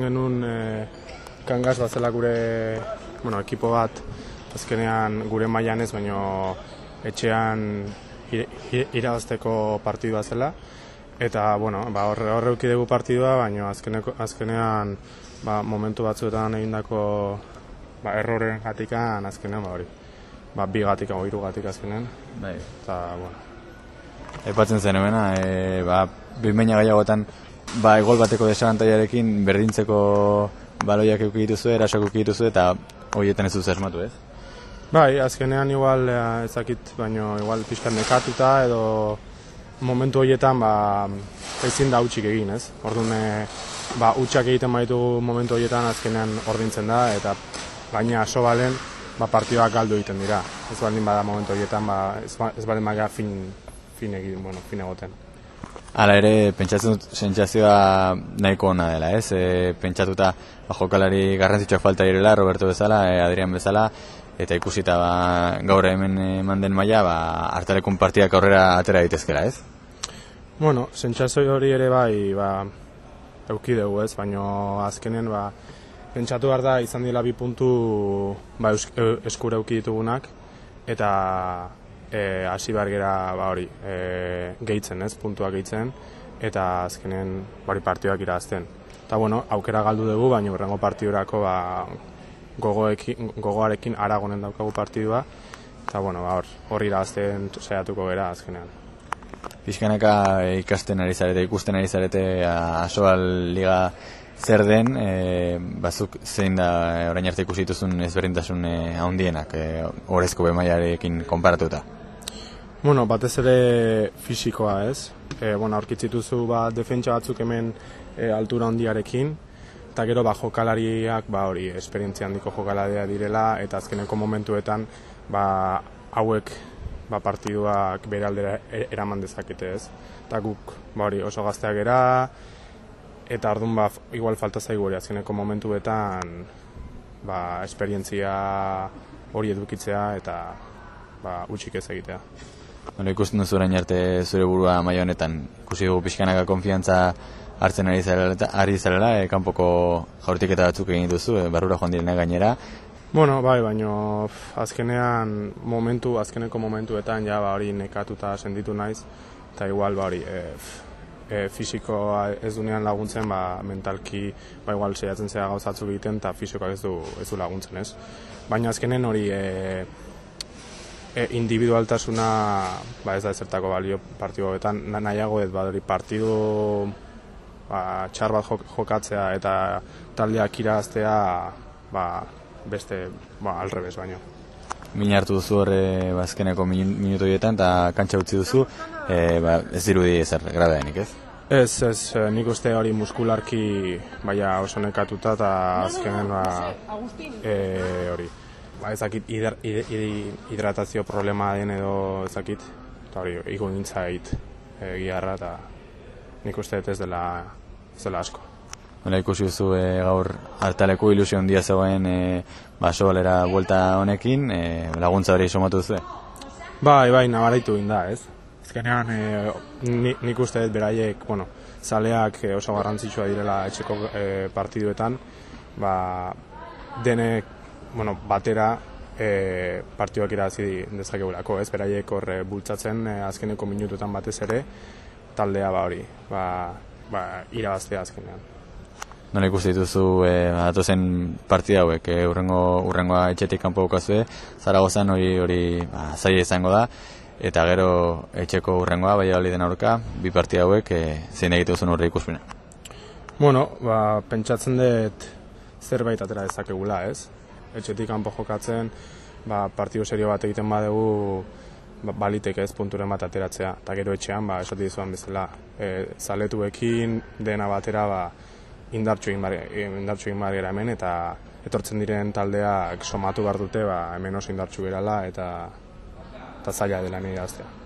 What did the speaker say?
genuen e, kangaz bazela gure bueno, ekipo bat. Azkenean gure mailan ez baino etxean irabazteko partidua zela. Eta bueno, ba, horre horre dugu partidua baino azkeneko, azkenean ba, momentu batzuetan egindako ba, erroren gatikan azkenean ba, hori ba, bi gatik, hiru gatik azkenean. Bai. eta bueno. Epatzen zen emena, e, ba, binbeina gaiagotan ba, egol bateko desagantaiarekin berdintzeko baloiak eukitu zu, erasak eukitu zu, eta horietan ez duz esmatu, ez? Bai, azkenean igual eh, ezakit, baino igual pixkan nekatuta edo momentu horietan ba, ezin da utxik egin, ez? Orduan, eh, ba, utxak egiten baitu momentu horietan azkenean ordintzen da, eta baina aso balen, ba, partioak galdu egiten dira. Ez baldin bada momentu horietan, ba, ez, ba, ez baldin bada fin, fin egin, bueno, fin egoten. Hala ere, pentsatzen dut sentsazioa nahiko ona dela, ez? E, pentsatuta ba, jokalari garrantzitsuak falta direla, Roberto bezala, e, Adrian bezala, eta ikusita ba, gaur hemen eman den maila, ba, hartarekun partidak aurrera atera daitezkela, ez? Bueno, sentsazio hori ere bai, ba, euki dugu, ez? Baina azkenen, ba, pentsatu behar da izan dira bi puntu ba, eskura euki ditugunak, eta e, hasi behar gera ba, hori, e, gehitzen, ez, puntua gehitzen, eta azkenen bari partioak irazten. Eta bueno, aukera galdu dugu, baina urrengo partidurako ba, gogoekin, gogoarekin aragonen daukagu partidua, eta bueno, ba, hor, hor irazten saiatuko gera azkenean. Piskanaka ikasten ari zarete, ikusten ari zarete asoal liga zer den, e, bazuk zein da orain arte ikusituzun ezberdintasun e, handienak, e, orezko bemaiarekin konparatuta? Bueno, batez ere fisikoa ez. E, bueno, aurkitzituzu ba, defentsa batzuk hemen e, altura handiarekin, eta gero ba, jokalariak ba, hori, esperientzia handiko jokalariak direla, eta azkeneko momentuetan ba, hauek ba, partiduak bere aldera e, eraman dezakete ez. Eta guk ba, hori, oso gazteak era, eta ardun ba, igual falta zaigu hori azkeneko momentuetan ba, esperientzia hori edukitzea eta ba, utxik ez egitea. Bueno, ikusten duzu orain arte zure burua maila honetan, ikusi dugu pixkanaka konfiantza hartzen ari zarela, ari zarela e, kanpoko jaurtiketa batzuk egin duzu, e, barrura joan direna gainera. Bueno, bai, baino azkenean momentu, azkeneko momentuetan ja ba hori nekatuta senditu naiz, eta igual ba hori e, e, fisikoa ez dunean laguntzen, ba mentalki ba igual saiatzen zea gauzatzuk egiten eta fisikoak ez du ez du laguntzen, ez? Baina azkenen hori e, e, individualtasuna ba ez da ezertako balio partidoetan nahiago ez badori partidu ba, txar bat jokatzea eta taldeak iraztea ba, beste ba, alrebez baino. Min hartu duzu horre bazkeneko minuto hietan eta kantxa utzi duzu, e, ba, ez dirudi ezer grabeanik ez? Ez, ez, e, nik uste hori muskularki baina oso nekatuta eta azkenen ba, e, hori ba, ezakit hidr, hidratazio problema den edo ezakit, eta hori, igo nintzait e, giarra eta nik uste ez dela, ez dela asko. Hala ikusi duzu e, gaur hartaleko ilusio handia zegoen e, ba, sobalera buelta honekin, e, laguntza hori somatu duzu? Bai, bai, nabaraitu inda, ez? Ezkenean, e, nik uste dut beraiek, bueno, zaleak oso garrantzitsua direla etxeko e, partiduetan, ba, denek bueno, batera e, partioak irazi dezakegulako, ez beraiek horre bultzatzen e, azkeneko minututan batez ere taldea ba hori, ba, ba irabaztea azkenean. Nola ikusi dituzu e, zen partida hauek, e, urrengo, urrengoa etxetik kanpo bukazue, Zaragozan hori hori ba, zaila izango da, eta gero etxeko urrengoa, bai den aurka, bi partida hauek, e, zein egitu zen horre ikuspina? Bueno, ba, pentsatzen dut zerbait atera dezakegula, ez? Etxetik kanpo jokatzen, ba, partidu serio bat egiten badegu ba, balitek ez punturen bat ateratzea. Eta gero etxean, ba, esati dizuan bezala, e, zaletuekin dena batera ba, indartxu egin bar, hemen, eta etortzen diren taldeak somatu behar dute, ba, hemen oso indartxu gerala, eta, eta zaila dela nire aztea.